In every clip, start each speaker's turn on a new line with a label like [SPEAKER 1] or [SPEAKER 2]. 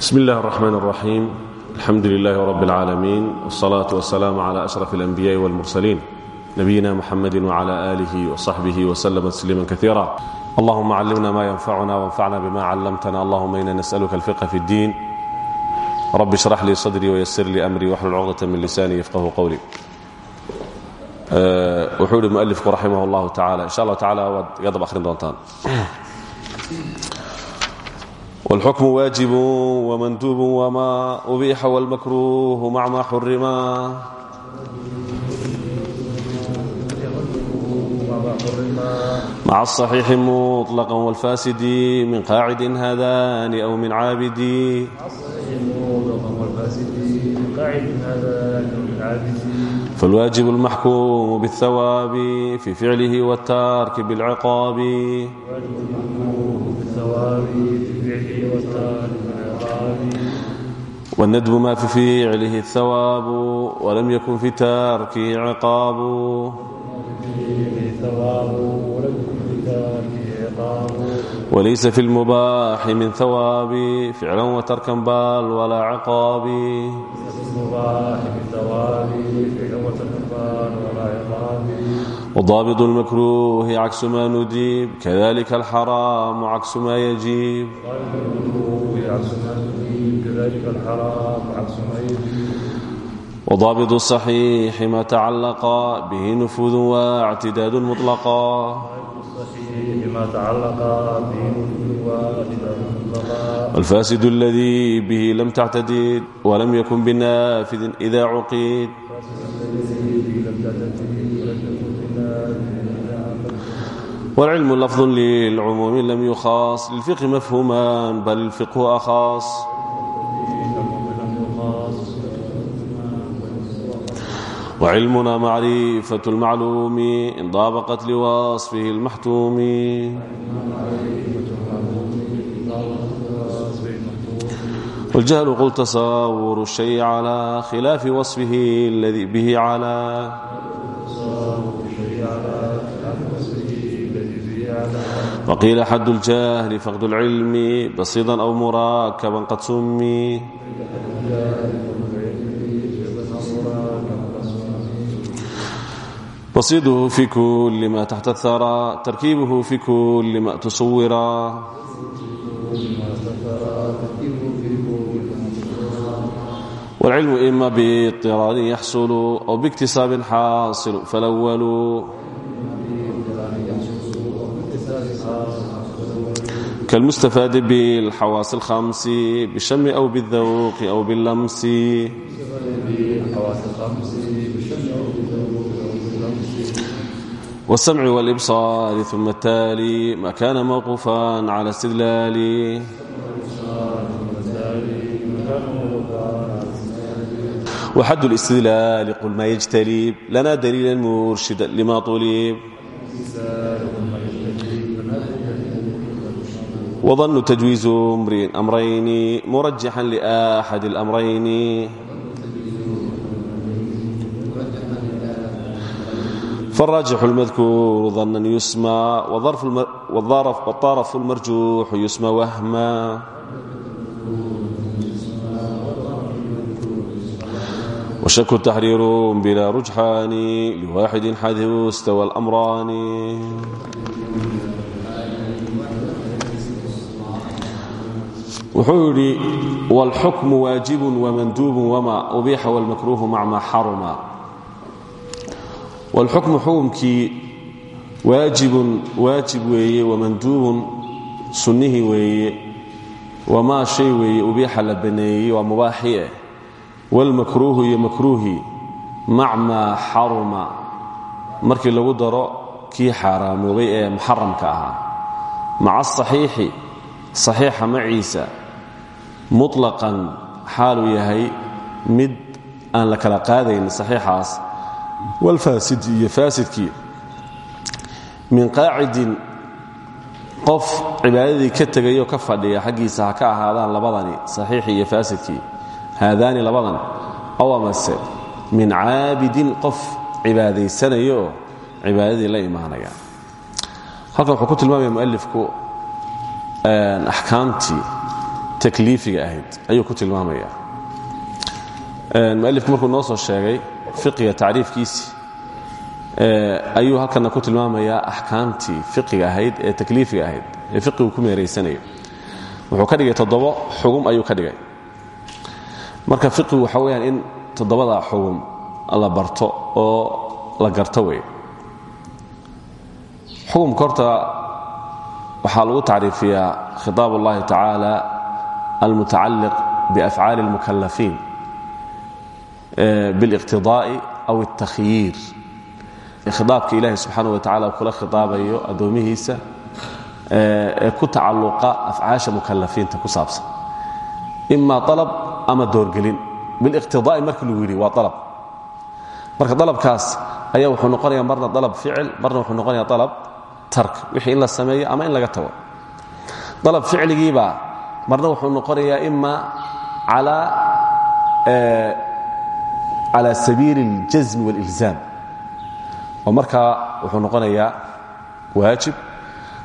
[SPEAKER 1] bsm اllah الرحmn الرaxيim alxamdu لlah rb العaalamiin والصlaة والسlاam عlى أشرف الأنbiyaءi والmurslيin nabiyina mxamadi وعlى آlih وصaxbih وslm تsliima kaثيirا allahuma climna ma ynfacuna وانfacna bma clamtna allahuma ina nasأlka الفqه fi الdin rb اشhrx lii صdrي وysr lii أmrي wxlul cqdة min lisani yfqhu qwlي wuxuu ihi mualifku raximah اllahu tacala insha allah tacala waad iga dab akhrin doontaan والxukم waaجib وmandub وma أbixa والmakruه mع ma xurima mع الصحيiح مطلقا والفاسد min qاacd hadan أو min caabd فالواجب المحكوم بالثواب في فعله والتارك بالعقاب والندب ما في فعله الثواب ولم يكن في تارك عقاب وليس في المباح من ثواب فعلا وتركا بال ولا عقاب المباح من ثواب فعلا وتركا بال ولا المكروه عكس ما نديب كذلك الحرام عكس ما يجيب وضابط الصحيح ما تعلق به نفوذ واعتداد مطلقا والفاسد الذي به لم تعتدد ولم يكن بنافذ إذا عقيد والعلم wاlcilmu lafظ lilcumuumi lam yukhaas lilfiqhi mafhuman bal ilfiqhu akhaas وcilmuna macrifaة اlmacluum inطaabqat liwaصfihi اlmaxtuum wاljahل qul tasawur الshay calى khilaafi waصfihi اladii bih calى وقيل حد الجاهل فقد العلم بسيطا أو مراكبا قد سمي بسيطه في كل ما تحت الثرى تركيبه في كل ما تصورا والعلم إما باضطرار يحصل أو باكتساب حاصل فالأول كالمستفاد بالحواس الخمس بالشم أو بالذوق أو باللمس والسمع والإبصار ثم التالي ما كان موقوفا على استدلال وحد الاستدلال قل ما يجتلب لنا دليلا مرشدا لما طلب وظن تجويز أمرين مرجحا لأحد الأمرين فالراجح المذكور ظنا يسمى وظرف الم... والظرف والطرف المرجوح يسمى وهما وشك تحرير بلا رجحان لواحد حيث استوى الأمران wuxuu yidhi wاlxukmu waajibu wamanduubu wma ubiixa wاlmakruuhu mac ma xaruma wاlxukmu xukumkii waajibun waajib weeye wamanduubun sunnihii weeye wamaa shay weeye ubiixa la baneeyey waa mubaaxi eh wاlmakruuhu iyo makruuhii mac maa xaruma markii lagu daro kii xaaraamoobay ee muxaramka ahaa maca asaxiixi saxiixa maciisa muطlaqan xaaluu yahay mid aan la kala qaadayn saxiixaas. Walfaasid iyo faasidkii. Min qaacidin qof cibaadadii ka tegayoo ka fadhiya xaggiisa ha ka ahaadaan labadani saxiixii iyo faasidkii. Haadaani labadan ow amase min caabidin qof cibaadaysanayooo cibaadadii la imaanaya. Halkan wuxuu ku tilmaamaya mualifku axkaamtii takliifiga ahayd ayuu ku tilmaamaya. Mualifku markuu noo soo sheegay fiqiga tacriifkiisii ayuu halkana ku tilmaamayaa axkaamtii fiqiga ahayd ee takliifiga ahayd ee fiqigu ku meeraysanayo wuxuu ka dhigay toddobo xugum ayuu ka dhigay. Marka fiqigu waxa weyaan in toddobadaa xugum la barto oo la garto wey xukumka horta waxaa lagu tacriifiyaa khitaab اllahi tacaala almutacaliq biafcaali اlmukalafiin biاliqtidaa'i aw اtakhyiir khitaabka ilahi subxaanaه wa tacala kula khitaabayo addoomihiisa ee ku tacalluqa afcaasha mukalafiinta ku saabsan ima alab ama doorgelin biliqtidaa'i markii lagu yidhi waa alab marka dalabkaas ayaa wuxuu noqonaya marna dalab ficil marna wuxuu noqonaya alab tark wixii in la sameeyo ama in laga tago dalab ficligiibaa marna wuxuu noqonayaa ima calى sabiili اljasmi wاlilzaam oo markaa wuxuu noqonayaa waajib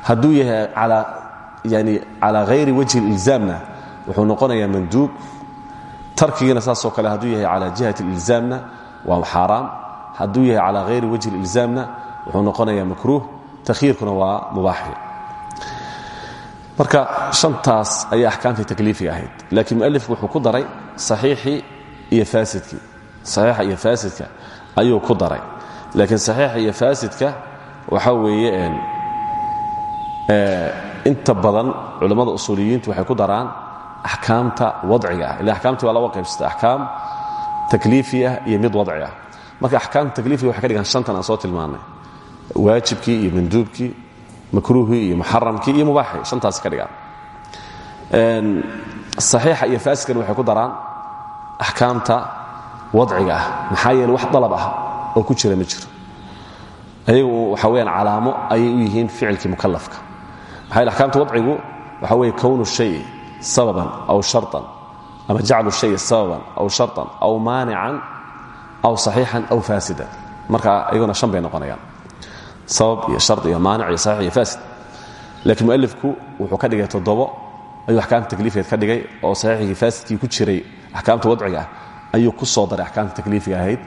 [SPEAKER 1] hadduu yahay yani calى hayri wajhi اlilzaamna wuxuu noqonayaa manduub tarkigiina saasoo kale hadduu yahay calى jihati اlilzaamna waa xaaraam hadduu yahay calى hayri wajhi اlilzaamna wuxuu noqonayaa makruuh takhiirkuna waa mubaaxi marka shantaas ayay axkaamtii takliifiga ahayd. Laakiin mualifku wuxuu ku daray saxiixii iyo faasidkii. Saxiixa iyo faasidka ayuu ku daray. Laakiin saxiixa iyo faasidka waxa weeye inta badan culammada usuuliyiintu waxay ku daraan axkaamta wadciga ah. Ila axkaamtii waa laba qaybsata axkaam ah iyo mid wadci ah. Marka axkaamta takliifiga waxay ka dhigaan shantan soo tilmaannay waajibkii iyo manduubkii makruuhii iyo muxaramkii iyo mubaaxii shantaas ka dhigaan saxiixa iyo faasidkana waxay ku daraan axkaamta wadciga ah. Maxaa yeele wax dalab ah oo ku jira ma jiro. Ayagu waxa weyaan calaamo ayay u yihiin ficilkii mukalafka maxaa yeele axkaamta wadcigu waxa weeye kownu shay sababan aw sharطan ama jaclu shay sababan aw sharطan aw maanican aw saxiixan aw faasidan. Marka ayaguna shan bay noqonayaan sabab iyo shar iyo maanic iyo saxiix iyo faasid. Laakiin mualifku wuxuu ka dhigay toddobo ayuu axkaamta takliifkeed ka dhigay oo saxiixigii faasidkii ku jiray axkaamta wadciga ah ayuu ku soo daray axkaamta takliifiga ahayd.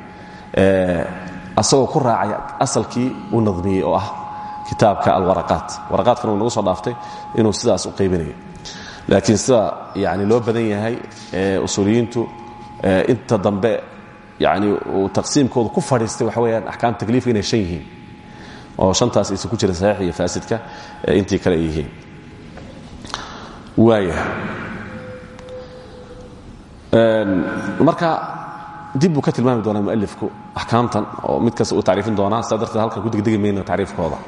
[SPEAKER 1] Asagoo ku raacay asalkii uu nadmiyey oo ah kitaabka alwaraqaat. Waraqaadkana uu nagu soo dhaaftay inuu sidaas u qaybinayo laakiin sida yani loo badan yahay usuuliyiintu inta dambe yani uu taqsiimkooda ku fadhiistay waxa weyaan axkaam takliifka inay shan yihiin oo shantaas aysan ku jirin saxiix iyo faasidka intii kale ay yihiin. Waaya marka dib buu ka tilmaami doonaa mualifku axkaamtan oo mid kasta uu tacriifin doonaa sidaa darteed halkan ku degdegi mayno tacriifkooda.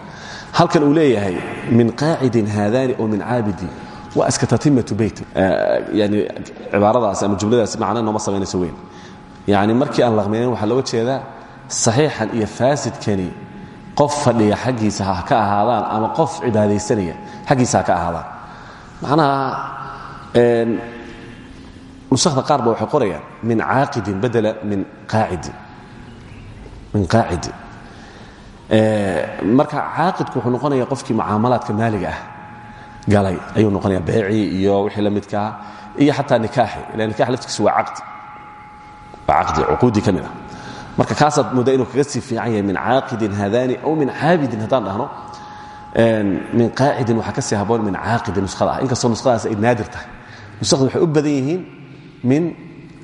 [SPEAKER 1] Halkan uu leeyahay min qaacidin haadani oo min caabidin waa iska tatimatu beyt. Yani cibaaradaasi ama jumladaasi macna nooma samaynayso weyn. Yani markii aan laqmaynin waxaa looga jeedaa saxiixan iyo faasidkani qof fadhiya xaggiisa ha ka ahaadaan ama qof cibaadaysanaya xaggiisa ha ka ahaadaan. Macnaha nusakda qaar ba waxay qorayaan min caaqidin badela min qaacidin min qaacidin marka caaqidku wuxuu noqonaya qofkii mucaamalaadka maaliga ah. Galay ayuu noqonaya beecii iyo wixii la midkaa iyo xataa nikaaxi ila nikax laftigiisu waa caqdi. Waa caqdi cuquudii ka mid ah marka kaasaad moodaa inuu kaga sii fiican yahay min caaqidin haadani aw min caabidin haddaan dhahno min qaacidin waxaa ka sii haboon min caaqidin nuskhada ah. Inkastoo nuskhadaas ay naadir tahay. Nuskhada waxay u badan yihiin min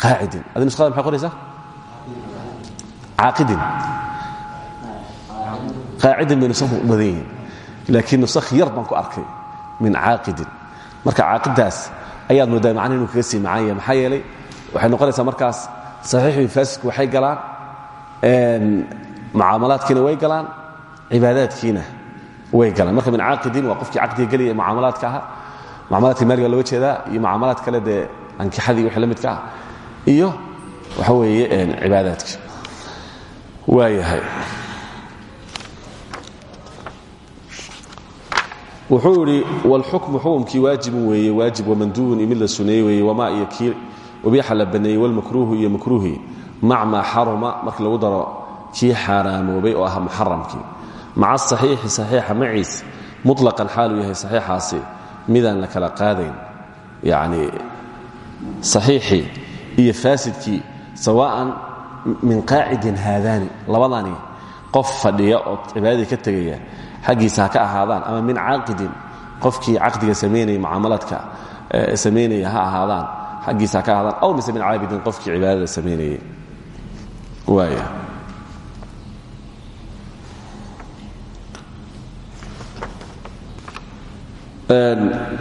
[SPEAKER 1] qaacidin adi nuskhada maxay qoraysaa? Caaqidin. Qaacidin bay nusakhu u badan yihiin. Laakiin nusakh yar baan ku arkay min caaqidin. Marka caaqidaas ayaad moodaa macna inuu kaga sii macaan yahay. Maxaa yeelay waxay noqonaysaa markaas saxiixu iyo faasidku waxay galaan mucaamalaadkiina way galaan cibaadaadkiina way galaan. Marka min caaqidin waa qofkii caqdiga gelaya mucaamalaadka aha mucaamalaadka maaliga looga jeedaa iyo mucaamalaad kale dee ankixadii wixii la midka ah iyo waxa weeye cibaadaadki waayahay. Wuxuu idhi wاlxukmu xukumkii waajibun weeye waajib wamanduubun iyo mid la suneeye weeye wamaa iyo kii wabiixa la baneeyey wاlmakruuhu iyo makruuhii mac maa xaruma lagu daro kii xaaraamoobay oo ah muxaramkii. Maca asaxiixi saxiixa maciis muطlaqan xaaluu yahay saxiixaasi midaan la kala qaadayn. Yani saxiixii iyo faasidkii sawaan min qaacidin haadaani labadani qof fadhiya oo cibaadadii ka tegaya xaggiisa ka ahaadaan ama min caaqidin qofkii caqdiga samaynaya mucaamalaadka samaynaya ha ahaadaan xaggiisa ka ahaadaan aw min caabidin qofkii cibaadada samaynayay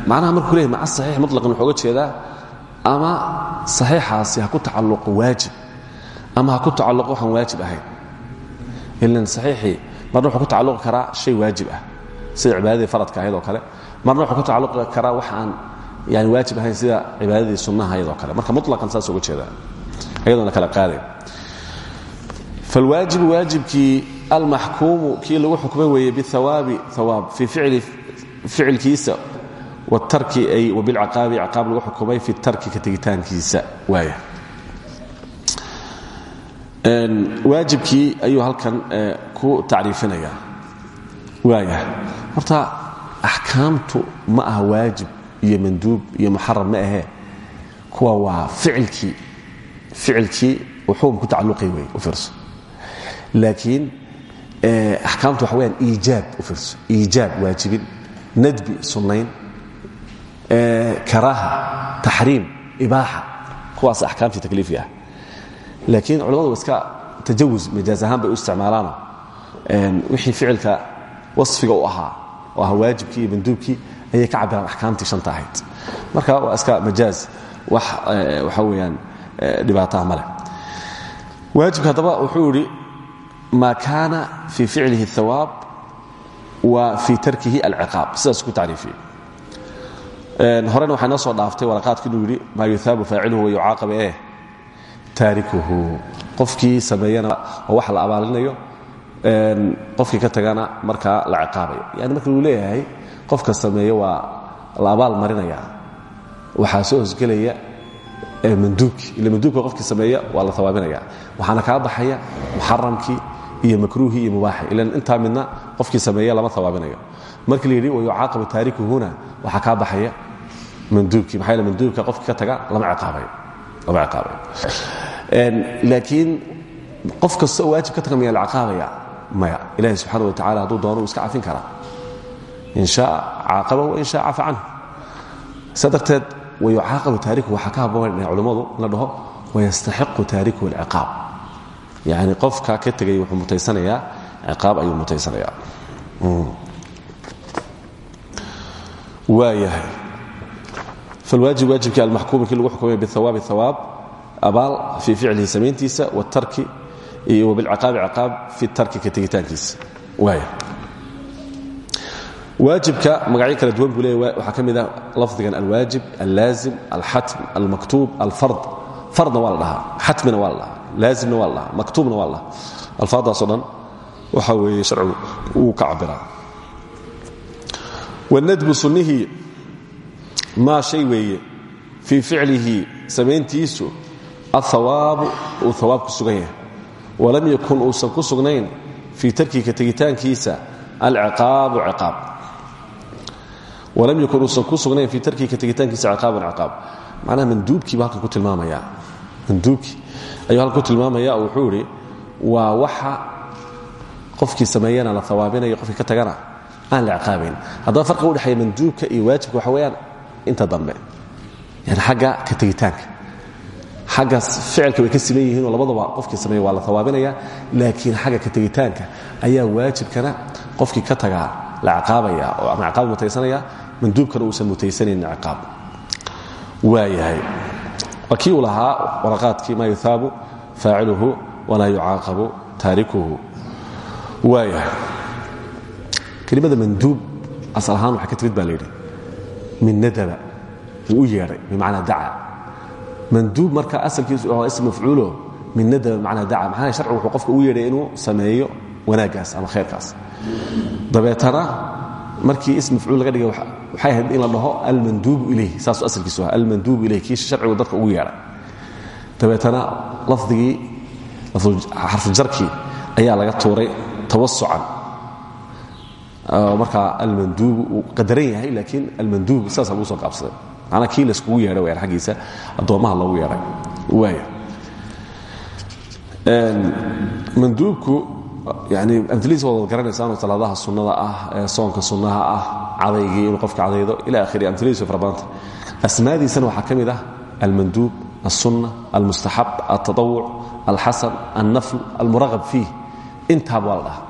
[SPEAKER 1] macnaha markuu leeyay maca saxiix mutlaqan wuxuu uga jeedaa ama saxiixaasi ha ku tacalluqo waajib ama ha ku tacalluqo waxaan waajib ahayn. Ilan saxiixii marna wuxuu ku tacalluqi karaa shay waajib ah sida cibaadadii faradka ahayd oo kale. Marna wuxuu ku tacalluqi karaa wax aan yani waajib ahayn sida cibaadadii sunnaha ahayd oo kale. Marka mutlaqan saas uga jeedaa ayadoona kala qaadayn falwaajibu waajibkii almaxkuumu kii lagu xukmay weeye biawaabi awaab fii ficilkiisa wtarki ay wabilcaqaabi caqaab lagu xukumay fi tarki ka tegitaankiisa waaya waajibkii ayuu halkan ku tacriifinaya waaya horta axkaamtu ma aha waajib iyo manduub iyo muxaram ma ahee kuwa waa ficilkii ficilkii wuxuum ku tacalluqay wey u fiirso laakiin axkaamtu waxa weyaan iijaab u fiirso iijaab waajibin nadbi sunnayn karaaha taxriim ibaaxa kuwaas axkaamtii takliifiga ah laakiin culamadu iska tajawuz majaaz bay u isticmaalaano wixii ficilka wasfiga u ahaa oo aha waajibkii iyo manduubkii ayay ka cabiraan axkaamtii shanta ahayd marka waa iska majaaz wax waxa weeyaan dhibaataha male waajibka haddaba wuxuu maa kaana fii ficlihi اthawaab wa fii tarkihi alciqaab. Sidaas ku tacriifiyey horena waxaa soo dhaaftay waraqaadku inuu yidhi maa yuhaabu faaciluhu wayucaaqaba eh taarikuhu. Qofkii sameeyana wax la abaalinayo qofkii ka tagana markaa la ciqaabayo. Yani marka uu leeyahay qofka sameeya waa la abaal marinaya waxaa soo hosgelaya manduubkii ila manduubka qofkii sameeya waa la hawaabinaya waxaana kaa baxaya muxaramkii iyo makruuhii iyo mubaaxi ilan intaa midna qofkii sameeya lama hawaabinayo markii la yidhi wayucaaqabu taarikuhuna waxaa kaa baxaya manduubkii maxaa manduubka qofkii ka taga lama ciqaabayo laakiin qof kasta oo waajib ka taga miyaa la ciqaabaya? Maya. Ilahi subxaana wa tacala hadduu doono uu iska cafin karaa in shaa caaqaba wain shaa cafa canhu. Saa darteed wayucaaqabu taariku waxaa ka haboon culammadu in la dhaho wayastaxiqu taariku alciqaab yani qofka ka tegay wuxuu mutaysanayaa ciqaab ayuu mutaysanayaa. Waayahay. Falwaajib waajibkii almaxkuumi kii lagu xukumay biawaabi hawaab abaal fii ficlihi samayntiisa watarki iyo wabilciqaabi ciqaab tarki ka tegitaankiisa. Waaya waajibka magacyo kala duwan buu leeya waxaa ka mid ah lafdigan alwaajib allaazim alxatm almaktuub alfard. Fardna waa la dhahaa. Xatmina waa la laazimna waa la maktuubna waa la dhahaa alfaadaasoo dhan waxa weeye sharcigu wuu ka cabiraa wanadbu sunnihii maa shay weeye fii ficlihi samayntiisu athawaabu uu hawaab ku sugan yahay walam yakun uusan ku sugnayn fii tarkii ka tegitaankiisa alciqaabu ciqaab walam yakun uusan ku sugnayn fii tarkii ka tegitaankiisa ciqaabun ciqaab macnaha manduubkii buu halkan ku tilmaamaya manduubkii ayuu halkan ku tilmaamaya wuxuu idhi waa waxa qofkii sameeyana la hawaabinayo qofkii ka tagana aan la ciqaabayn haddaba farqiga udhexeeya manduubka iyo waajibka waxa weeyaan inta dambe. Yani xagga ka tegitaanka xaggaas ficilka way ka siman labadaba qofkii sameeya waa la hawaabinaya laakiin xagga ka tegitaanka ayaa waajibkana qofkii ka tagaa la ciqaabaya oo ama ciqaab mutaysanaya manduubkana uusan mutaysanayn ciqaab. Waayahay kii uu lahaa waraqaadkii maa yuhaabu faaciluhu walaa yucaaqabu taarikuhu. Kelimada manduub asal ahaan waxay ka timid baa layidhi min nadaba wuu u yeedhay bimacnaa daca manduub marka asalkiisu waa ism mafcuulo min nadaba bimacnaa daca maxaa sharcigu wuxuu qofka u yeedhay inuu sameeyo wanaaggaas ama khayrkaas. Dabeetana markii ism mafcuul laga dhigay waxay ahayd in la dhaho almanduubu ilayh saasuu asalkiisu aha almanduubu ilayh kii sharcigu dadka ugu yeedhay dabeetana lafdigii xarfujarkii ayaa laga tuuray tawasucan markaa almanduubu uu qadaran yahay laakiin almanduub saasa lagu soo gaabsaday manaa kii layskugu yeedhay wayaan aggiisa addoommaha loogu yeedhay waaya manduubku yani amilihiis waad wad garanaysaano salaadaha sunnada ah ee soonka sunnaha ah cadaygii inuu qofka cadaydo ila way fara badanta asmaadiisana waxaa ka mid ah almanduub alsunna almustaxab altaawuc alxasan alnafl almuraqab fiih. Intaaba waa la dhaha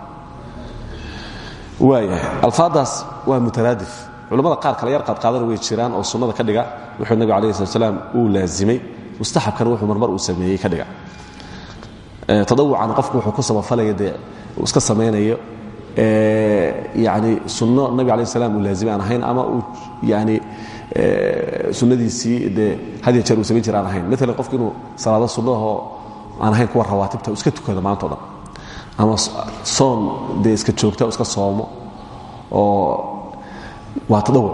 [SPEAKER 1] waaya alfaadaas waa mutaraadif. Culamada qaar kale yar qaadqaadana way jiraan oo sunnada ka dhiga. Wuxuu nabigu alayh slat slaam uu laazimay. Mustaxabkana wuxuu marmar uu sameeyey ka dhiga tadawucana qofku wuxuu ku samafalaya dee iska samaynayo yani sunno nabi alayh salam uu laazimay aan ama uu yani sunnadiisii dee had ya jeer uu samayn jira aan ahayn qofku inuu salaado sunnahoo aan rawaatibta iska tukado maantao dhan. Ama soon dee iska joogta iska soomo. Oo waa tadawuc.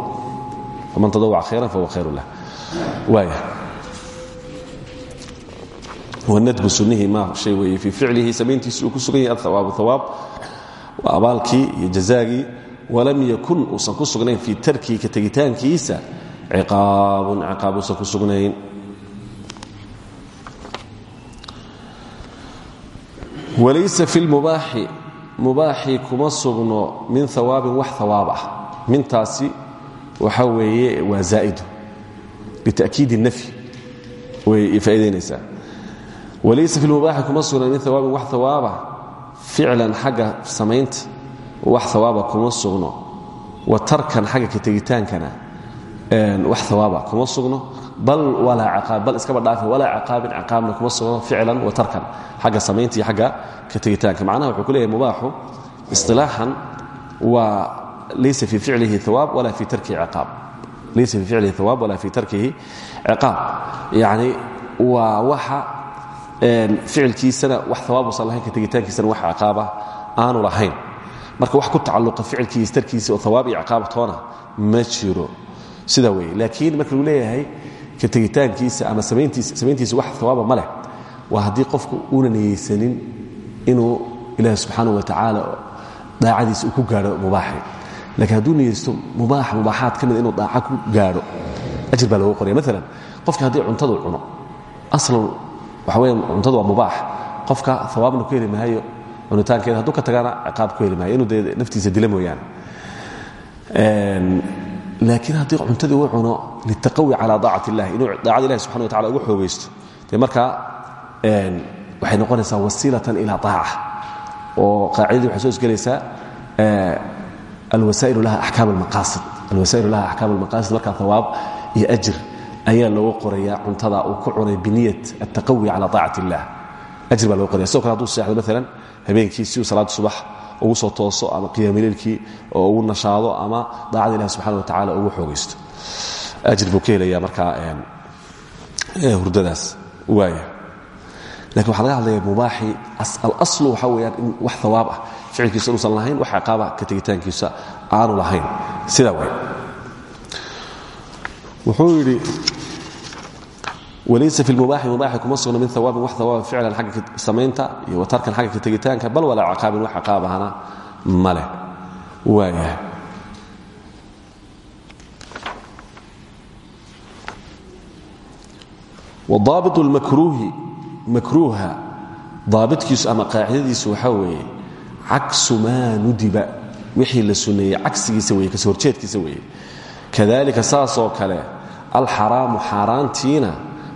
[SPEAKER 1] Man tadawca khayran fahuwa khayru lah. Waaya wanadbu sunnihi ma shay weeye fii ficlihi samayntiisa uu ku sugan yahay alhawaabu hawaab waa abaalkii iyo jazaagii. Walam yakun uusan ku sugnayn fii tarkihi ka tegitaankiisa ciqaabun ciqaab uusan ku sugnayn. Walaysa fi lmubaaxi mubaaxii kuma sugno min hawaabin wax hawaab ah. Mintaasi waxa weeye waa zaa'idu. Bita'kiidi nafyi. Way faa'idaynaysaa walaysa fi lmubaaxi kuma sugna min hawaabin wax hawaaba ficlan xagga samaynta wax hawaaba kuma sugno. Wa tarkan xagga ka tegitaankana wax hawaaba kuma sugno. Bal walaa ciqaab bal iskaba dhaafe walaa ciqaabin ciqaabna kuma sugno ficlan wa tarkan. Xagga samaynta iyo xagga ka tegitaanka macnaha wuxuu ku leeyahay mubaaxu isilaaxan waa laysa fii ficlihi hawaab walaa fii tarkihi ciqaab laysa fii ficlihi hawaab walaa fii tarkihi ciqaab yacni waa waxa ficilkiisana wax hawaab usan lahayn ka tegitaankiisana wax ciqaaba aanu lahayn. Marka wax ku tacalluqa ficilkiisa tarkiisa oo hawaab iyo ciqaab toona ma jiro. Sidaa weeye. Laakiin marka uu leeyahay ka tegitaankiisa ama samayntiisa wax hawaaba ma leh. Waa haddii qofku una niyeysanin inuu ilaahi subxaanah wa tacaala daacadiisa uu ku gaadho mubaaxi lakiin hadduu niyeysto mubaax mubaaxaad ka mida inuu daaca ku gaadho ajir baa loogu qoraya maalan qofki haddii cuntadu cuno aslan waxa weya cuntadu waa mubaax. Qofka hawaabna ku heli maayo cunitaankeeda ka tagana ciqaab ku heli inuu dee naftiisa dila mooyaane. Laakiin haddii cuntadii uu cuno litaqawi cala daacat illahi inuu daacada ilahi subxana wa tacala ugu xoogaysto. Dee markaa waxay noqonaysaa wasiilatan ila aaca oo qaacidadii waxay soo isgelaysaa alwasaa'ilu laha axkaam almaqaasid markaa hawaab iyo ajir ayaa looga qorayaa cuntada uu ku cunay biniyat altaqawi cala aacat illah ajir baa looga qoraya sidoo kale haduu seexdo maalan habeenkii si subax ugu soo tooso ama qiyaamileylkii oo ugu nashaado ama daacada ilahi subxana wa tacala ugu xoogaysto. Ajir buu ka helaya markaa hurdadaas. Waaya laakiin waxaa laga hadlaya mubaaxi. Alaslu waxaa weyaan in wax hawaab ah. Ficilkiisa inuusan lahayn wax ciqaaba ka tegitaankiisa aanu lahayn. Sidaa wey wuxuu yidhi walaysa fi lmubaaxi mubaaxi kuma sugna min hawaabin wax hawaaba ficlan xagga samaynta iyo watarkan xagga ka tegitaanka bal walaa ciqaabin wax ciqaab ahana ma leh waayahay wadaabit lmakruuhi makruuha daabitkiisu ama qaacidadiisu waxaa weeye caksu maa nudiba wixii la sunneeyey cagsigiisa weye ka soo horjeedkiisa weeye kadalika saasoo kale alxaraamu xaaraantiina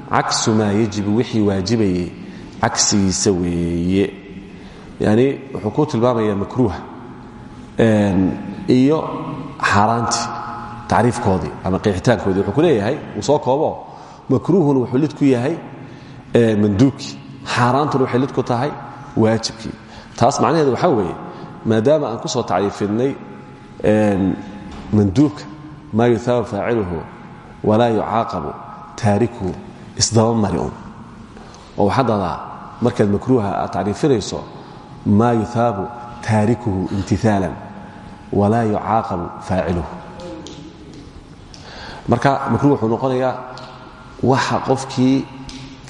[SPEAKER 1] caksu maa yajibu wixii waajibayey cagsigiisa weeye. Yani wuxuu ku tilmaamayaa makruuha iyo xaaraantii tacriifkoodii ama qeexitaankoodii. Wuxuu ku leeyahay uu soo koobo makruuhuna wuxuu lid ku yahay manduubkii xaaraantuna waxay lid ku tahay waajibkii. Taas macnaheedu waxaa weeye maadaama aan ku soo tacriifinay manduubka maa yuhaabu faaciluhu walaa yucaaqabu isdaba mari oo waxaad dadaa markaad makruuha aad tacriifinayso maa yuhaabu taarikuhu imtiaalan walaa yucaaqabu faaciluhu. Marka makruh wuxuu noqonayaa waxa qofkii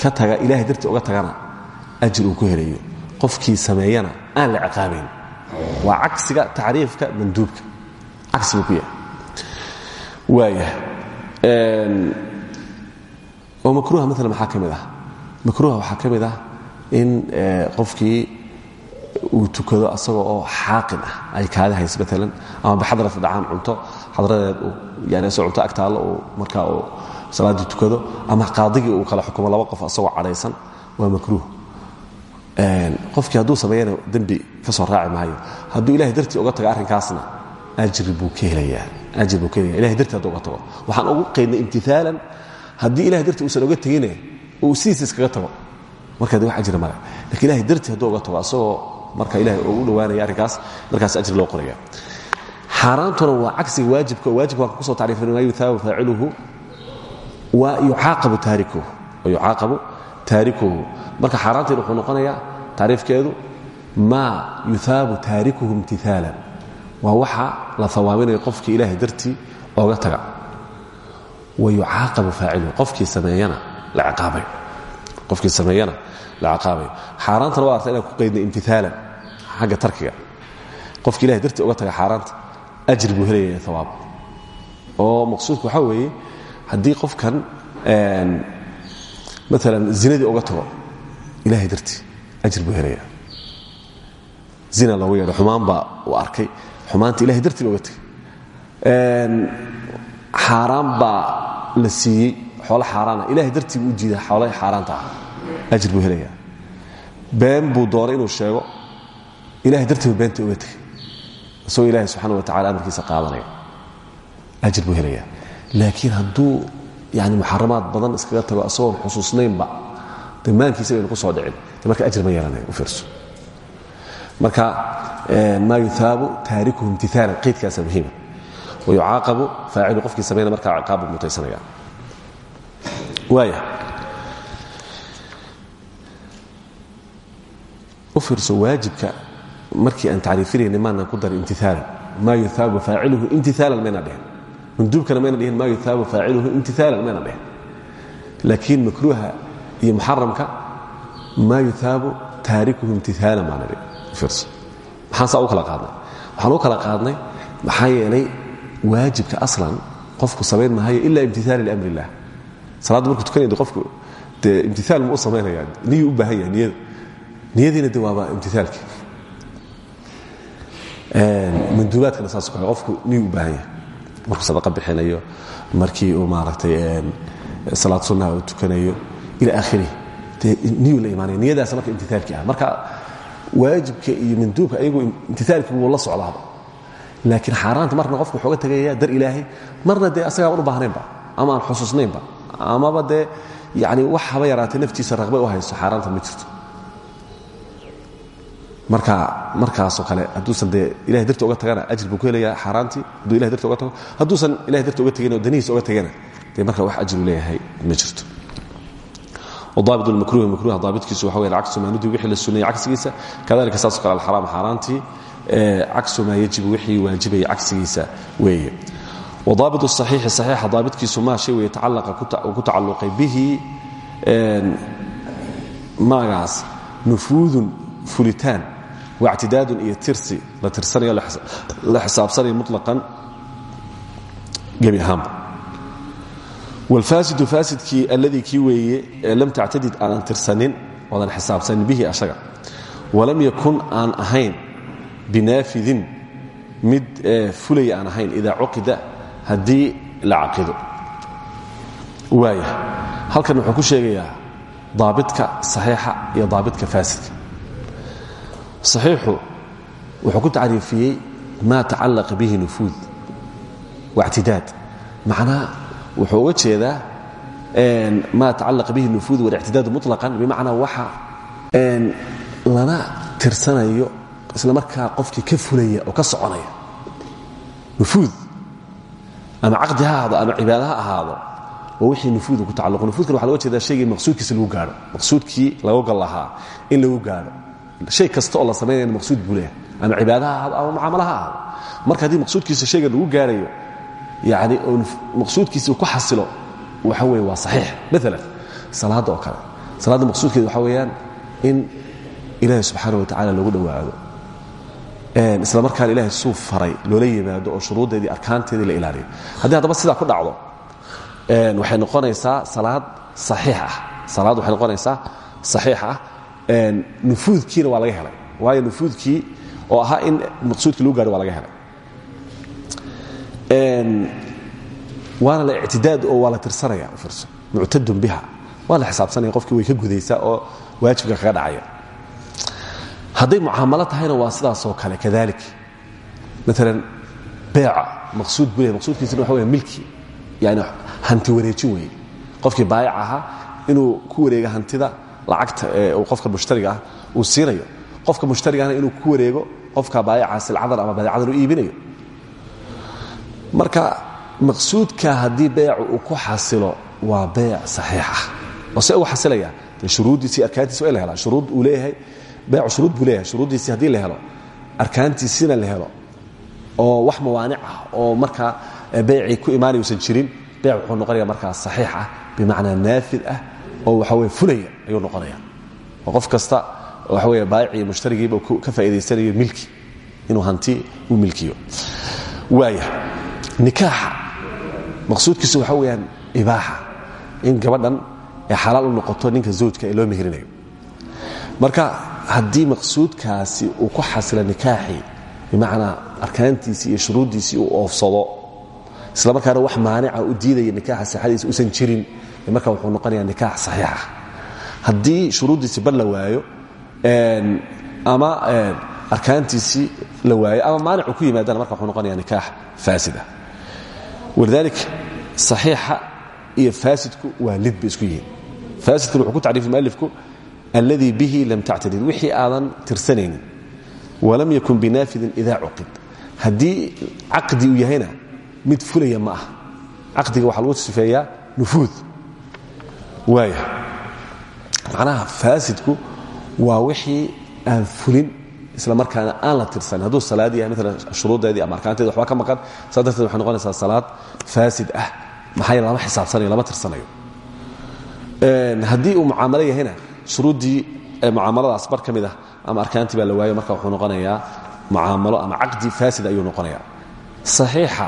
[SPEAKER 1] ka taga ilahay dartii uga tagana ajir uu ku helayo. Qofkii sameeyana aan la ciqaabayn waa cagsiga tacriifka manduubka. Cagsi buu ku oo makruuha maala maxaa ka ah? Makruuha waxaa ka ah in qofkii uu tukado asagoo oo ah ay kaadi hays maalan ama bixadrata dhacaan cunto xadradeed yani asagoo cunto agtaallo uu markaa uu salaaddii tukado ama qaadigii uu kala xukumo laba qof asagoo cadhaysan waa makruuh. Qofkii hadduu sameeyana dembi ka soo raaci maayo hadduu ilahay dartii uga tago arrinkaasna ajri buu ka helayaa ilahay dartii hadduu uga tago. Waxaan ugu qaydnay imtihaalan haddii ilahay dartii uusan uga tegine uu sidiisa iskaga tago. Markaa de wax ajri male. Lakin ilahay dartii hadduu uga tago asagoo marka ilahay ugu dhowaanaya arrinkaas markaas ajri loo qoraya xaaraantuna waa cagsiga waajibka waajibka waan ku soo tacriifin maa yuthaabu faaciluhu wa yucaaqabu taarikuhu yucaaqabu taarikuhu. Marka xaaraanteed wuxuu noqonayaa taariifkeedu maa yuhaabu taarikuhu imtiaalan waa waxa la awaabinayo qofkii ilahay dartii oga taga wa yucaaqabu faaciluhu. Qofkii sameeyana la ciqaabayo xaaraantana waa arta inaan ku qaydnay imtiaalan xagga tarkiga. Qofki ilahay dartii oga taga xaaraanta ajri buu helaya awaab oo maqsuudku waxaa weeye haddii qofkan maalan zinadii oga tago ilahay dartii ajir buu helaya zina loogu yeedho xumaan baa uu arkay. Xumaanta ilahay dartii ba oga tegay xaaraan baa la siiyey xoolo xaaraana. Ilahay dartii buu jiida xoolaha xaaraanta. Ah ajir buu helaya been buu doonay inuu sheego. Ilahay dartii buu beenta oga tegay isagoo ilahay subxaana wa tacala amarkiisa qaadanaya. Ajir buu helaya laakiin hadduu yani muxaramaad badan iskaga tago asagoon xusuusnaynba de maankiisa baynu ku soo dhicin. Marka ajir ma yeelanayo u fiirso. Marka maa yuhaabu taarikuhu imtiaalan qaydkaasa muhiima wa yucaaqabu faacilu qofkii samayna markaa ciqaab buu mutaysanaya waaya u fiirso waajibka markii aan tacriifinayna maanaan ku darin imtiaalan maa yuhaabu faaciluhu imtiaalan mayna dhehen manduubkana mayna dhihin maa yuhaabu faaciluhu imtiaalan mayna dhehen laakiin makruuha iyo muxaramka maa yuhaabu taarikuhu imtiaalan baana dhi maxaan saa u kala qaadnay waxaan u kala qaadnay maxaa yeelay waajibka aslan qofku samayn maayo ila imtiaali lamr illah salaadda markuu tukanaydo qofku dee imtiaal ma u samaynaya niyuu u baahan yahay niyada niyadiina de waaba imtiaalki manduubaadkana saas kale qofku niyuu u baahan yahay markuu sadaqa bixinayo markii uu maaragtay salaad sunnaha uu tukanayo ila aakhirih dee niyuu la imaanaya niyadaas marka imtiaalki ah. Marka waajibka iyo manduubka ayagu imtiaalki wuu la socdaaba laakiin xaaraanta marna qofku wuxuu ga tegaya dar ilaahay marna dee asagaa aan u baahnaynba ama aan xusuusnaynba amaba dee yani wax haba yaraatay naftiisa raqbay u hayso xaaraanta ma jirto. Marka markaasoo kale hadduusan dee ilahay darti uga tagana ajir buu ku helayaa xaaraantii hadduu ilahay uga tago hadduusan ilahay darti uga tegin oo uga tegana dee marka wax ajiru leeyahay ma jirto. Daabit makruhi makruha daabitkiisu waxa weya cagsu maa nudi wixii la sunnayey cagsigiisa kadalika saasoo kale alxaraam xaaraantii casuma yajib wixii waajibaya cagsigiisa weeye. Wadaabi axiixi saxiixa daabitkiisu maa shay weye ku tacalluqay bihi magaas nufuudun fulitaan wactidaadun iyo tirsi la tirsanaya la xisaabsanaya muطlaqan gebi ahaanba wاlfaasidu faasidkii alladii kii weeye lam tactadid aanan tirsanin oodan xisaabsanin bihi asaga walam yakun aan ahayn binaafidin mid fulaya aan ahayn idaa cuqida haddii la caqido waaya halkan wuxuu ku sheegayaa daabidka saxiixa iyo daabidka faasidka saxiixu wuxuu ku tacriifiyey maa tacallaqa bihi nufuud waاctidaad macnaha wuxuu uga jeedaa maa tacallaqa bihi nufuud walictidaadu muطlaqan bimacnaa waxa lana tirsanayo isla markaa qofkii ka fulaya oo ka soconaya. Nufuud. Ama caqdi ha ama cibaado ha ahaado oo wixii nufuudu ku tacalluqo. Nufuudkan waxa loga jeedaa shaygii maqsuudkiisa lagu gaadho. Maqsuudkii lagu gal lahaa in lagu gaadho. Shay kasta oo la samaynayana maqsuud buu ama cibaado ha ama mucaamalo marka haddii maqsuudkiisa shaygan lagu gaadhayo yani maqsuudkiisa ku xasilo waxa weye waa saxiix. Maalan salaadda oo kale. Salaadda maqsuudkeeda waxa weeyaan in ilaahay subxaana wa tacala lagu dhowaado isla markaana ilahay suu faray loola yimaado oo shuruuddeedii arkaanteedii la ilaaliyo. Haddii haddaba sidaa ku dhacdo waxay noqonaysaa salaad saxiix ah. Salaad waxay noqonaysaa saxiix ah. Nufuudkiina waa laga helay. Waayo nufuudkii oo ahaa in maqsuudkii lagu gaaro waa laga helay. Waana la ictidaad oo waa la tirsanaya muctadun biha. Waa la xisaabsanaya qofkii way ka gudaysaa oo waajibka kaga dhacaya hadday mucaamalo tahayna waa sidaasoo kale kaalik maalan beeca maqsuud buu lehay maqsuudkiisina waxa weya milki. Yani hanti wareejin weeye. Qofkii baayac ahaa inuu ku wareego hantida lacagta ee qofka mushtariga ah uu siinayo. Qofka mushtarigahna inuu ku wareego qofka baayaca silcadan ama badeecadan u iibinayo. Marka maqsuudka haddii beecu uu ku xasilo waa beec saxiix ah oo se ugu xasilaya dee shuruuddiisii arkaantiisi waa la helaa. Shuruud uu leeyahay beecu shuruud buu leeyahay shuruuddiisii haddii la helo arkaantiisina la helo oo wax mawaanic ah oo markaa beecii ku imaanay usan jirin beec wuxuu noqonaya markaa saxiix ah bimacnaa naafid ah oo waxa weye fulaya ayuu noqonaya oo qof kasta waxa weye baayicii mushtarigiiba ka faa'idaysanayo milki inuu hanti u milkiyo. Waaya nikaaxa maqsuudkiisu waxa weyaan ibaaxa in gabadhan ay xalaal u noqoto ninka zawjka ee loo meherinayo marka haddii maqsuudkaasi uu ku xasila nikaaxii bimacnaa arkaantiisii iyo shuruuddiisii uu oofsado isla markaana wax maanica u diidaya nikaaxa sixadiisa usan jirin marka wuxuu noqonayaa nikaax saxiixa. Haddii shuruuddiisii bar la waayo ama arkaantiisii la waayo ama maanicu ku yimaadana marka wuxuu noqonaya nikaax faasida. Walidalik saxiixa iyo faasidku waa lid bay isku yihiin. Faasidkuna wuxuu ku tacriifay mualifku alladii bihi lam tactadid. Wixii aadan tirsanaynin. Walam yakun binaafidin ida cuqid. Haddii caqdi yahayna mid fulaya ma ah caqdiga waxaa lagu sifeeyaa nufuud. Waaya macnaha faasidku waa wixii aan fulin isla markaana aan la tirsanin hadduu salaad yahay maalan shuruuddeedii ama waxba ka maqan saa darteed waxay salaad faasid ah. Maxaa yeele lama xisaabsanayo lama tirsanayo. Haddii uu mucaamalo yahayna shuruuddii mucaamaladaas bar ka mid ah ama arkaantii baa la waayo marka wuxuu noqonayaa mucaamalo ama caqdi faasid ayuu noqonaya saxiixa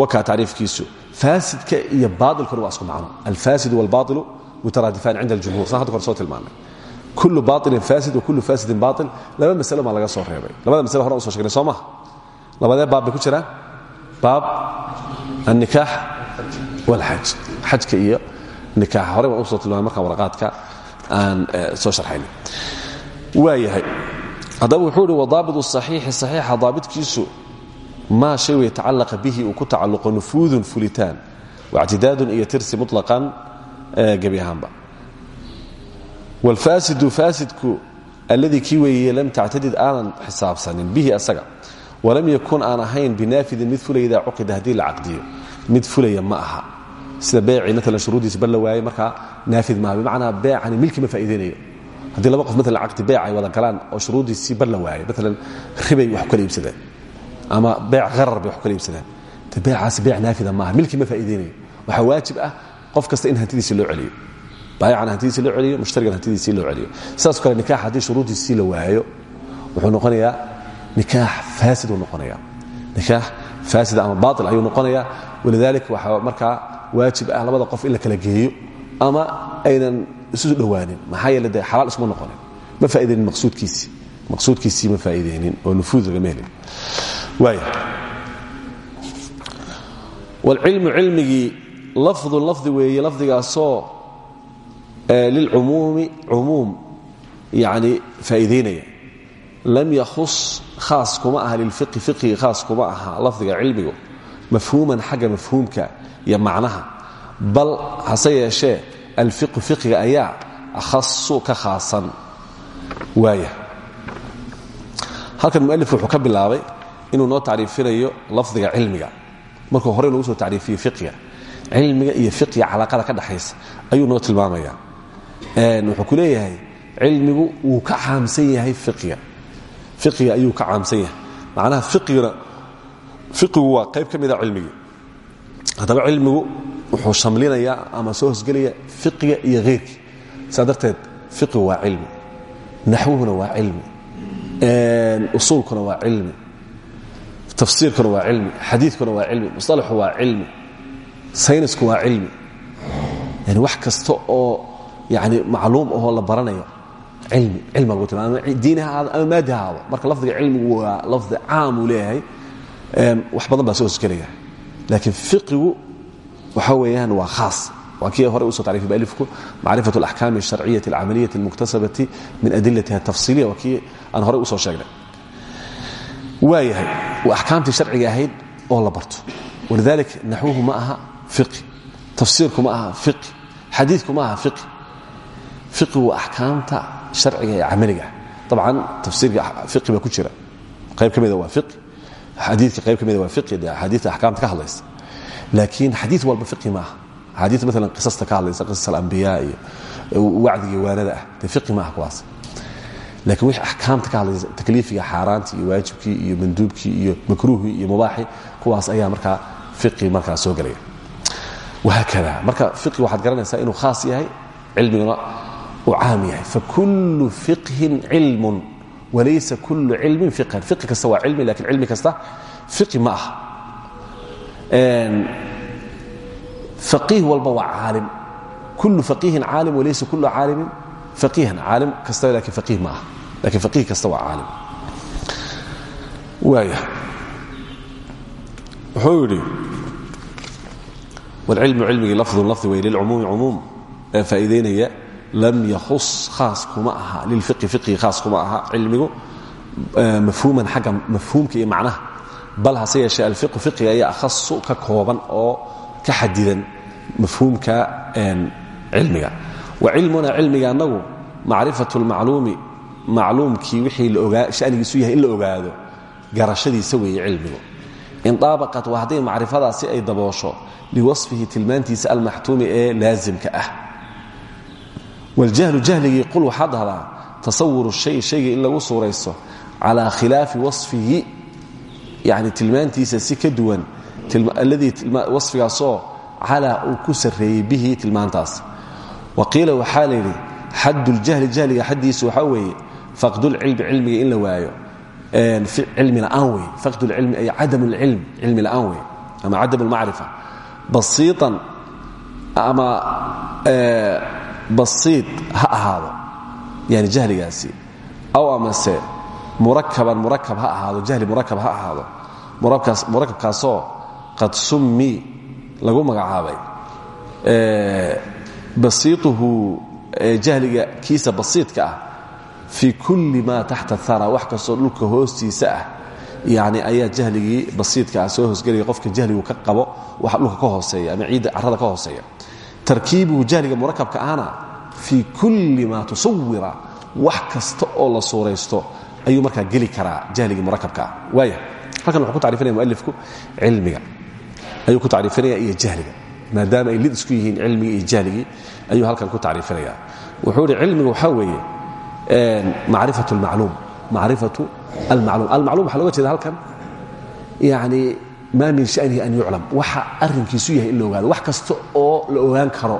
[SPEAKER 1] wakaa tacriifkiisu faasidka iyo baailkuna waa isku macno alfaasidu wاlbaailu mutaraadifaan cinda اljumhur san hadda kor soo tilmaanay kullu baailin faasid wa kullu faasidin baail laba masalo baa laga soo reebay labada masale horan uso shegnay soo maha labadee baab bay ku jiraan baab الnikaax wاlxaj xajka iyo nikaax hore baan u soo tilmaamay markaan waraqaadka aan eh, soo sharxayna waa yahay haddaba wuxuu idhi wadaabit saxiixi saxiixa daabitkiisu maa shay yatacalaqa bihi uu ku tacalluqo nufuudun fulitaan wactidaadun iyo tirsi muطlaqan eh, gebi ahaanba. Wاlfaasidu faasidku alladii kii weeye lam tactadid aanan xisaabsanin bihi asaga walam yakun aan ahayn binaafidin mid fulayda cuqida haddii la caqdiyo mid fulaya ma aha sida beecii maalan shuruuddiisa bar la waayey naafid maaha. Bimacnaa beecani milki ma faa'iideynayo haddii laba qof maalan caqdi beec wada galaan oo shuruuddiisii bar la waayey ribay wax kala iibsadeen ama beec harar bay wax kala iibsadeen. Te beecaasi beec naafida maaha milki ma faa'iideynayo waxaa waajib ah qof kasta in hantidiisii loo celiyo. Baayacana hantidiisii loo celiyo mushtarigan hantidiisii loo celiyo. Sidaas kale nikaax haddii shuruuddiisii la waayo wuxuu noqonayaa nikaax faasid uu noqonaya nikaax faasida ama baail ayuu noqonayaa. Walidalik waxaa markaa waajib ah labada qof in la kala geeyo ama aynan isu dhowaanin. Maxaa yeele dee xalaal isma noqonin. Ma faa'iideynin maqsuudkiisii maqsuudkiisii ma faa'iideynin oo nufuud lagama helin. Waaya wاlcilmu cilmigii lafdun lafdi weeye lafdigaasoo lilcumuumi cumuum yani faa'iideynaya lam yakhus khaas kuma aha lilfiqi fiqiga khaas kuma aha lafdiga cilmigu. Mafhuuman xagga mafhuumka iyo macnaha bal hase yeeshee alfiqu fiqiga ayaa akhasu ka khaasan waaya. Halkan mualif wuxuu ka bilaabay inuu noo tacriifinayo lafdiga cilmiga. Markuu horey lagu soo tacriifiyo fiqiga cilmiga iyo fiqiga calaaqada ka dhexaysa ayuu noo tilmaamaya wuxuu ku leeyahay cilmigu wuu ka caamsan yahay fiqiga fiqiga ayuu ka caamsan yahay. Macnaha fiqiguna fiqigu waa qayb ka mida cilmigii haddaba cilmigu wuxuu shamlinayaa ama soo hosgelaya fiqiga iyo heyrkii saa darteed fiqigu waa cilmi naxwuhuna waa cilmi usuulkuna waa cilmi tafsiirkuna waa cilmi xadiikuna waa cilmi musalaxu waa cilmi saynisku waa cilmi. Yani wax kasta oo yani macluum ahoo la baranayo cilmi cilma lagu tilma ama diini ha ahaado ama maadi ha ahaado. Marka lafdiga cilmigu waa lafdi caam uu leeyahay wax badan baa soo hosgelaya laakiin fiqigu waxa weeyaan waa khaas waa hore u soo tacriifay balifku macrifat alaxkaam alsharciyati alcamaliyati almuktasabati min adilatiha atafsiliya waa kii aan u soo sheegnay waayahay waa axkaamtii sharciga ahayd oo la barto walidalik naxwuhu ma aha fiqi tafsiirku ma aha fiqi xadiidku ma aha fiqi fiqi waa axkaamta sharciga ee camaliga dabcan tafsiirka ku jira qayb ka waa fiqi xadiidka qayb ka mida waa fiqi dee axaadiidta axkaamta ka hadlaysa laakiin xadiid walba fiqi ma aha axaadiidta maalan qisasta ka hadlaysa qisas alambiyaa iyo wacdiga waanada ah dee fiqi ma aha kuwaas lakiin wixii axkaamta ka hadlaysa takliifiga xaaraantii iyo waajibkii iyo manduubkii iyo makruuhii iyo mubaaxii kuwaas ayaa markaa fiqi markaa soo gelaya wahaakada marka fiqi waxaad garanaysaa inuu khaas yahay cilmiguna uu caam yahay fakullu fiqhin cilmun walaysa kullu cilmin fiqhan fiqi kasta waa cilmi laakiin cilmi kasta fiqi ma aha faqiih walba waa caalim kullu faqiihin caalim walaysa kullu caalimin faqiihan caalim kasta laakiin faqiih ma aha laakiin faqiih kasta waa caalim waaya wuxuu yidhi wاlcilmu cilmigii lafdun lafdi wey lilcumuumi cumuum ee faa'iidaynaya lam yakhus khaas kuma aha lilfiqi fiqigi khaas kuma aha cilmigu mafhuuman xagga mafhuumka iyo macnaha. Bal hase yeeshee alfiqu fiqiga ayaa akhasu ka kooban oo ka xadidan mafhuumka cilmiga. Wa cilmuna cilmiga annagu macrifatu اlmacluumi macluumkii wixii shanigiisu yahay in la ogaado garashadiisa weeye cilmigu. Inطaabaqat waa hadday macrifadaasi ay daboosho liwasfihi tilmaantiisa waljahlu jahligii qul waxaad dhahdaa tasawuru shay shayga in lagu suuraysto calaa wasfihi yani tilmaantiisa si ka duwan alladii wasfigaasoo calaa uu ku sarreeyey bihi tilmaantaas. Wa qiila waxaa la yidhi xaduljahli jahliga xaddiisu waxaa weeye faqdulcilmi cilmiga in la waayo. Cilmi la'aan wey faqdulcilmi ay cadam lcilm cilmi la'aan ama cadam lmacrifa basiitan ama basiid ha ahaado yani jahligaasi aw amase murakaban murakab ha ahaado jahli murakab ha ahaado murakabkaasoo qad summi lagu magacaabay. Basiituhu jahliga kiisa basiidka ah fii kulli maa taxta hara wax kastoo dhulka hoostiisa ah yani ayaa jahligii basiidka ah soo hoosgelaya qofka jahligu ka qabo waxa dhulka ka hooseeya ama ciidda carrada ka hooseeya tarkiibuhu jahliga murakabka ahna fii kulli maa tusawira wax oo la suuraysto ayuu markaa geli karaa jahligii murakabka. Ah halkan wuxuu ku tacrifinaya mualifku cilmiga. Ayuu ku tacriifinaya iyo jahliga maadaama ay lid isku yihiin cilmigii iyo jahligii ayuu halkan ku tacriifinaya wuxuu idhi cilmiga waxaa weeye macrifatu almacluum. Macrifatu almacluum. Almacluum waxa loga jeeda halkan? Yani maa min shanihi an yuclam waxa arrinkiisu yahay in la ogaado. Wax kasta oo la ogaan karo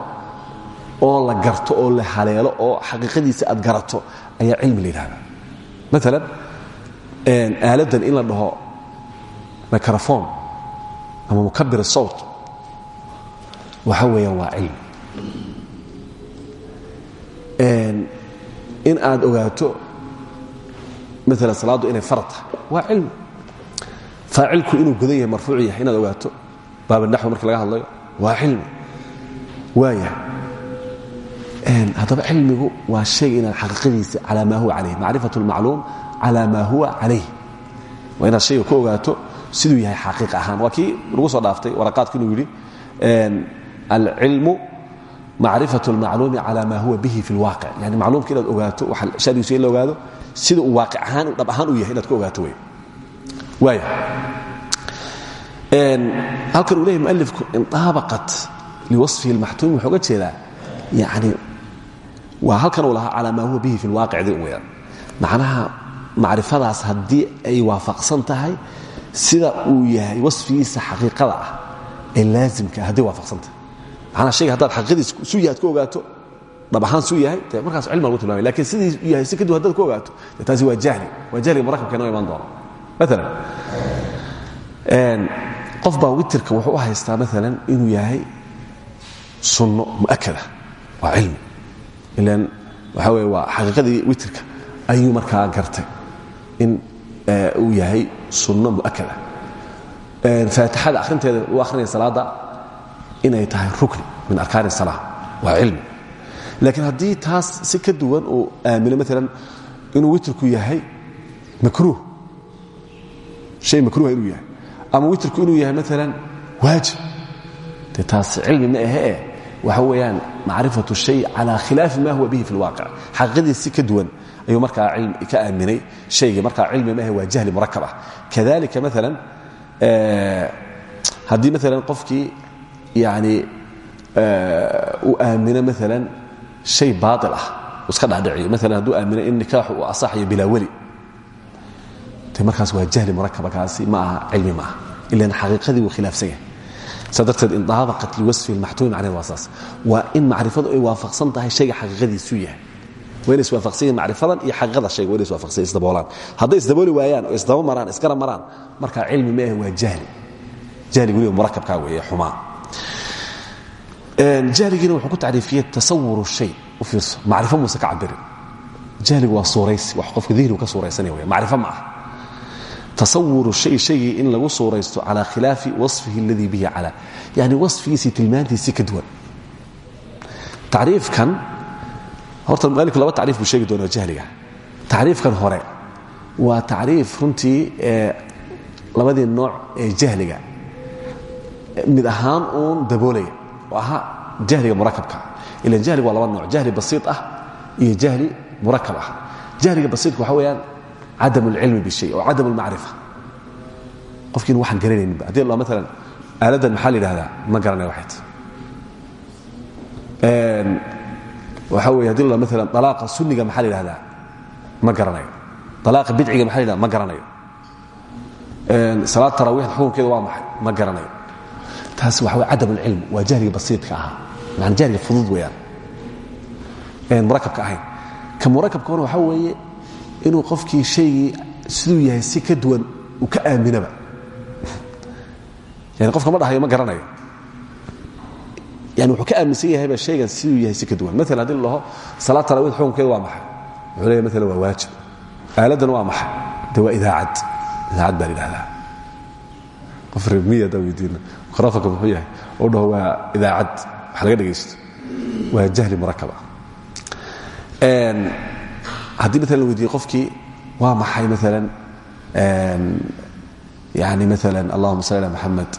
[SPEAKER 1] oo la garto oo la haleelo oo xaqiiqadiisa aad garato ayaa cilmi la yidhahda maalan aaladdan in la dhaho microphone ama mukabir sawt waxa weeyaan waa cilmi. In aad ogaato maalan salaaddu inay farad tahay waa cilmi faacilku inuu godan yahay marfuuc yahay inaad ogaato baabanaxwi marka laga hadlayo waa cilmi waaya haddaba cilmigu waa shayga inaad xaqiiqadiisa calaa maa huwa calayh macrifat اlmacluum calaa maa huwa calayh waa inaad shayga ku ogaato siduu yahay xaqiiq ahaan waa kii lagu soo dhaaftay waraqaadku inuu yidhi alcilmu macrifat اlmacluumi calaa maa huwa bihi fi اlwaaqic yani macluumka inaad ogaato waxa shanigiisu in la ogaado sida uu waaqic ahaan dhab ahaan u yahay inaad ku ogaato wey waaya halkan uu leeyahy mualifku inطaabaqat liwasfihi اlmaxtuumi wuxuu ga jeedaa yani waa uu lahaa calaa maa huwa bihi fi lwaaqicdi weyaan macnaha macrifadaas haddii ay waafaqsan tahay sida uu yahay wasfigiisa xaqiiqada ah ee laazimka ah hadday waafaqsan tahay. Macnaha shayga haddaad xaqiiqadiis su yahay ku ogaato dhab suu yahay markaas cilmi lagu tilmaamay laakiin sidii yahay si kadib haddaad ku ogaato taasi waa jahli waa jahliga doona maalan qof baa witirka wuxuu u haystaa maalan inuu yahay sunno mu'akada waa cilmi. Ilan waxaa weye waa xaqiiqadii witirka ayuu markaa gartay in uu yahay sunno mu'akada. Faatixada akhrinteeda u akhrinaya salaadda inay tahay rukni min arkaan الsalaa waa cilmi. Laakiin haddii taas si ka duwan uu aamino maalan inuu witrku yahay makruuh shay makruuha inuu yahay. Ama witrku inuu yahay maalan waajib. Dee taas cilmi ma ahe eh waxa weeyaan macrifatu shay cala khilaafi ma huwa bihi fi اlwaaqic xaqiiqadiis si ka duwan ayuu markaa ka aaminay. Shaygii markaa cilmi ma ahe waa jahli murakab ah. Kadalika maalan haddii maalan qofkii yani uu aamino maalan shay baail ah iska dhadhiciyo maalan hadduu aamino in nikaaxu uu asaxayo bilaa weli. de markaas waa jahli murakaba kaasi ma aha cilmi ma aha. Ilan xaqiiqadii wuu khilaafsan yahay. Saa darteed indaabaqat liwasfi lmaxtuumi macnaheed waa saas waa in macrifadu ay waafaqsan tahay shayga xaqiiqadiisuu yahay. Waa inay iswaafaqsan yihiin macrifadan iyo xaqiiqada shayga waa inay iswaafaqsan isdaboolaan hadday isdabooli waayaan oo isdaba maraan iskana maraan markaa cilmi ma ahe waa jahli. Jahli weliba murakabkaa weeye xumaa. Jahligiina wuxuu ku tacriifiyey tasawuru shay u fiirso. Macrifo muuse ka cabirin jahligu waa suuraysi wax qofka dihnigu ka suuraysanaya wey macrifo ma ah tasawuru shay shaygii in lagu suuraysto calaa khilaafi wasfihi aladii bihi calaa. Yani wasfigiisii tilmaantiisii ka duwan. Tacriifkan horta mualifku laba tacriif buu sheegi doonaa jahliga. Tacriifkan hore waa tacriif runtii labadii nooc ee jahliga. Mid ahaan uun daboolaya. Oo ahaa jahliga murakabka ilan jahliga waa laba nooc. Jahli basiid ah iyo jahli murakab ah. Jahliga basiidka waxa weeyaan cadam lcilmi bishay oo cadam lmacrifa qofkiin waxaan garanayninba haddi la maalan aaladan maxaa la yidhahdaa ma garanay waxay ta waxaa weye haddi la maalan alaaqa sunniga maxaa la yidhahdaa ma garanayo alaaqa bidciga maxa la yidhahda ma garanayo salaad taraawiixda xukunkeeda waa maxay ma garanayo taas waxa weye cadam alcilm waa jahliga basiidka ahaa maana jahliga fudud weeyaan en murakabka ahayn ka murakabka hore waxaa weeye inuu qofkii shaygii siduu yahay si ka duwan uu ka aaminaba. Yani qofka ma dhahayo ma garanayo. Yani wuxuu ka aaminsan yahayba shaygan siduu yahay si ka duwan. Maala haddii la dhaho salaad tarawid xukunkeedu waa maxay? Wuxuu leeyahy maala waa waajib. Aaladdan waa maxay? De waa idaacad. Idaacad baa la yidhahdaa qof reermiya haddaan weydiino mikrofonka muxuu yahay? Oo dhaho waa idaacad. Wax laga dhegaysto waa jahli murakaba haddii maala la weydiiye qofkii waa maxay maalan yani maalan allahuma salli ala maxamed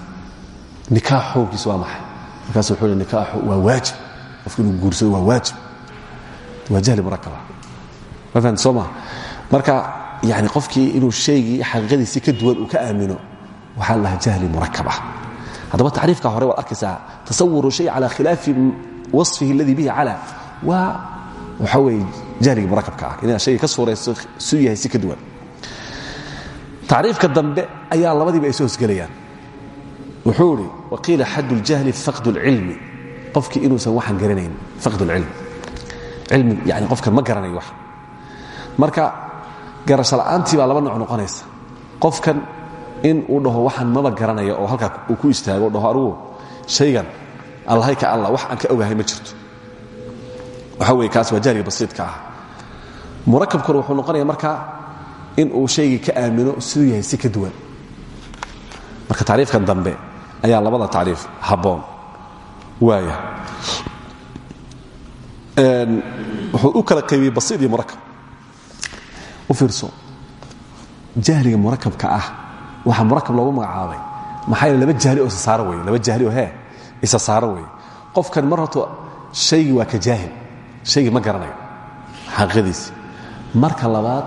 [SPEAKER 1] nikaax xukunkiisa waa maxay? Markaasu wuxuu hi nikaaxu waa waajib. Qofki inuu guursado waa waajib. Waa jahli murakaba ma fahamti soo maa marka yani qofkii inuu shaygii xaqiiqadiisi ka duwan uu ka aamino waxaa la dhahaa jahli murakab ah. Haddaba tacriifka hore waad arkaysaa tasawuru shay cala khilaafi wasfihi aladii bihi cala waa waxaa weeye jahliga murakabka ah inaad shayga ka suurayso suu yahay si ka duwan tacriifka dambe ayaa labadiiba ay soo hosgelayaan wuxuu idhi waqiila xad اljahli faqd اlcilmi qofkii inuusan waxaan garanayn faqd اlcilm cilmi yani qofkan ma garanayo wax marka garasho la'aantii baa laba nooc noqonaysa qofkan in uu dhaho waxaan maba garanaya oo halkaa uu ku istaago o dhaho anugu shaygan allahay ka allah wax aan ka ogahay ma jirto waxa weye kaas waa jahliga basiidka ah murakabkuna wuxuu noqonaya marka in uu shaygii ka aamino siduu yahay si ka duwan. Marka tacriifkan dambe ayaa labada tacriif habboon. Waaya wuxuu u kala qaybiyey basiid iyo murakab u fiirso jahliga murakabka ah waxaa murakab loogu magacaabay. Maxaa laba jahli oo isa weye laba jahli oo hee isa saaro weye qofkan mar horto shaygii waa ka jaahil. Shaygii ma garanayo. Xaqiiqadiisi marka labaad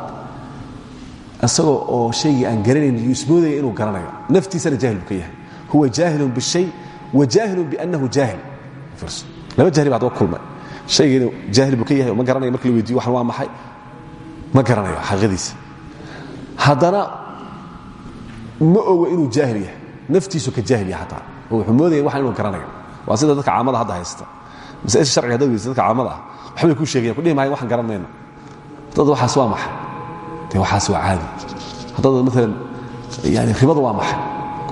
[SPEAKER 1] isagoo oo shaygii aan garanayn ismoodaya inuu garanayo. Naftiisana jaahil buu ka yahay. Huwa jaahilun bishay wa jaahilun biannahu jaahil. Laba jahli baa adaba kulmay. Shaygiina jaahil buu ka ma garanayo marka la weydiyo waxan waa maxay? Ma garanayo xaqiiqadiisa haddana ma ogo inuu jaahil yahay. Naftiisu ka jaahil yahay xataa oo wuxuu moodaya inuu garanayo. Waa sida dadka caamada hadda haysta. Masaa'isha sharciga haddaad weydiisa dadka caamada ah waxbay kuu sheegayan kudhihi maayan waxaan dad waxaas waa maxay? De waxaas waa caadi. Haddaad maalan yani ribada waa maxay?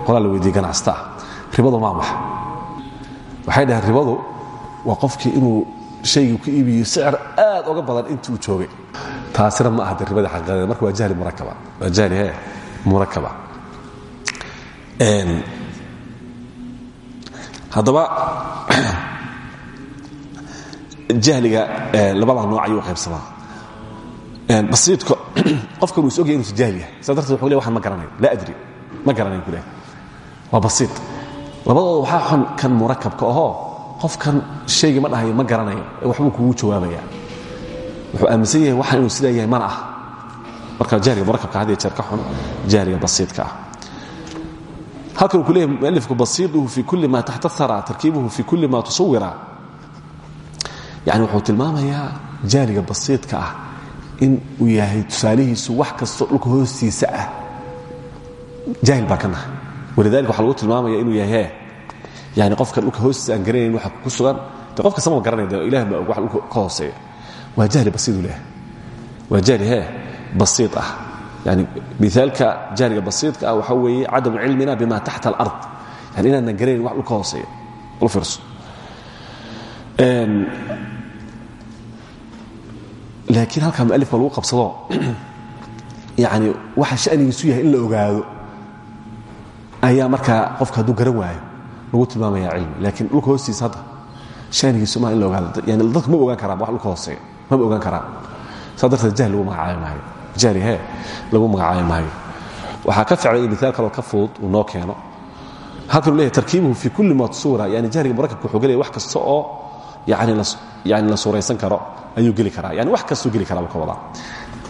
[SPEAKER 1] Qolaa la weydiiyey ganacsataa ribadu maa maxa waxay dhaheen ribadu waa qofkii inuu shaygii ku iibiyo sicir aad oga badan intii uu joogay. Taasina ma aha de ribada xaqiiqadeeda marka waa jahli murakaba waa jahli he murakaba haddaba jahliga labada nooc ayuu qaybsamaa basiidka qofkan uu is ogyahay inuusa jahli yahay. Saa darteed wuxuu le waxaan ma garanayo. Laa adri ma garanayo ku leh waa basiid. Labadooda waxaa xun kan murakabka ahoo qofkan shaygii ma dhahayo ma garanayo ee waxbuu kugu jawaabaya wuxuu aaminsan yahay waxaan inuu sidaa yahay mana ah marka jahliga murakabka had iyo jeer ka xun jahliga basiidka ah. Halkan uu ku leeyahay mualifku basiiduhu fi kulli ma taxta hara tarkiibuhu fi kulli ma tusawira yani wuxuu tilmaamayaa jahliga basiidka ah in uu yahay tusaalihiisu wax kastoo dhulka hoostiisa ah. Jaahil baa ka nahay. Walidalika waxaa lagu tilmaamaya inuu yahay yani qofka dhulka hoostiisa aan garanayn waxa ku sugan. De qof kastama garanay de ilah ba wax dhulka ka hooseeya. Waa jahli basiidu leh waa jahli he basiid ah. Yani miaalka jahliga basiidka ah waxaa weeye cadamu cilmina bima taxta alard. Yani inaanan garanayn wax dhulka hooseeya. Ul fiirso laakiin halkaa mualifka lagu qabsado yani waxa shanigiisu yahay in la ogaado ayaa markaa qofka hadduu garan waayo lagu tilmaamaya cilmi. Laakiin dhulka hoostiisa hadda shanigiisu maa in la ogaado. Yani dadku maba ogaan karaan wax dhulka hooseeya maba ogaan karaan. Saa darteed jahl lagu magacaabi maayo. Jahli he lagu magacaabi maayo. Waxaa ka ficlay in miaal kaloo ka fudud uu noo keeno. Halkan u leeyahy tarkiibuhu fi kulli ma suura yani jahliga murakabka wuxuu gelaya wax kasta oo la suuraysan karo ayuu geli karaa. Yani wax kastuu geli karaa buu ka wadaa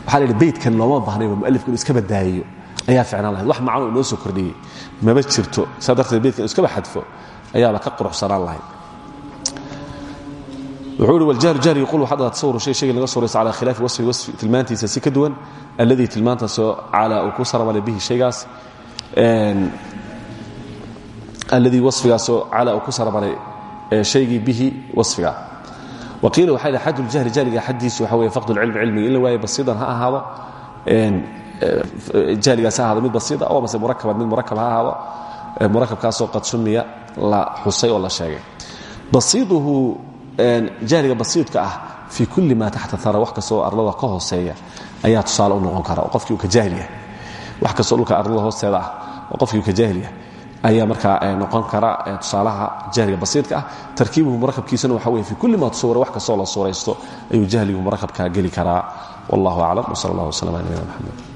[SPEAKER 1] waxaa la yidhi beydkan looma baahnayba mualifku inuu iska badaayiyo ayaa ficnaan lahayd wax macno inoo soo kordhiyey. Maba jirto. Saa darteed beydkan inu iskaba xadfo ayaaba ka quruxsanaan lahayd wuxuu ihi yaqul waxaad adaa tasawuru shay shayga laga suuraysa cala khilaafi wasfi wasfi tilmaantiisa si ka duwan alladii tilmaantaasoo cala uu ku saramale bihi shaygaas alladii wasfigaasoo cala uu ku saramalay shaygii bihi wasfiga. Waqiila waxaa yidhi xad ljahli jahliga xaddiisu waxa weye faqd lcilmi cilmiga in la waayo basiidan ha ahaado jahligaas ha ahaado mid basiida oo mase murakaban mid murakab ha ahaado murakabkaasoo qad sumiya la xusay oo la sheegay. Basiiduhu jahliga basiidka ah fii kulli ma taxta hara wax kastoo arlada ka hooseeya ayaa tusaale u noqon kara oo qofkii uu ka jaahilyahay wax kastoo dhulka arlada hoosteeda ah oo qofkii uu ka jaahilyahay ayaa markaa noqon kara tusaalaha jahliga basiidka ah. Tarkiibuhu murakabkiisana waxa weye fi kulli ma tusawira wax kastoo la suuraysto ayuu jahligu murakabka geli karaa. Wallahu aclam wsal allah wslam ala nabina mxamed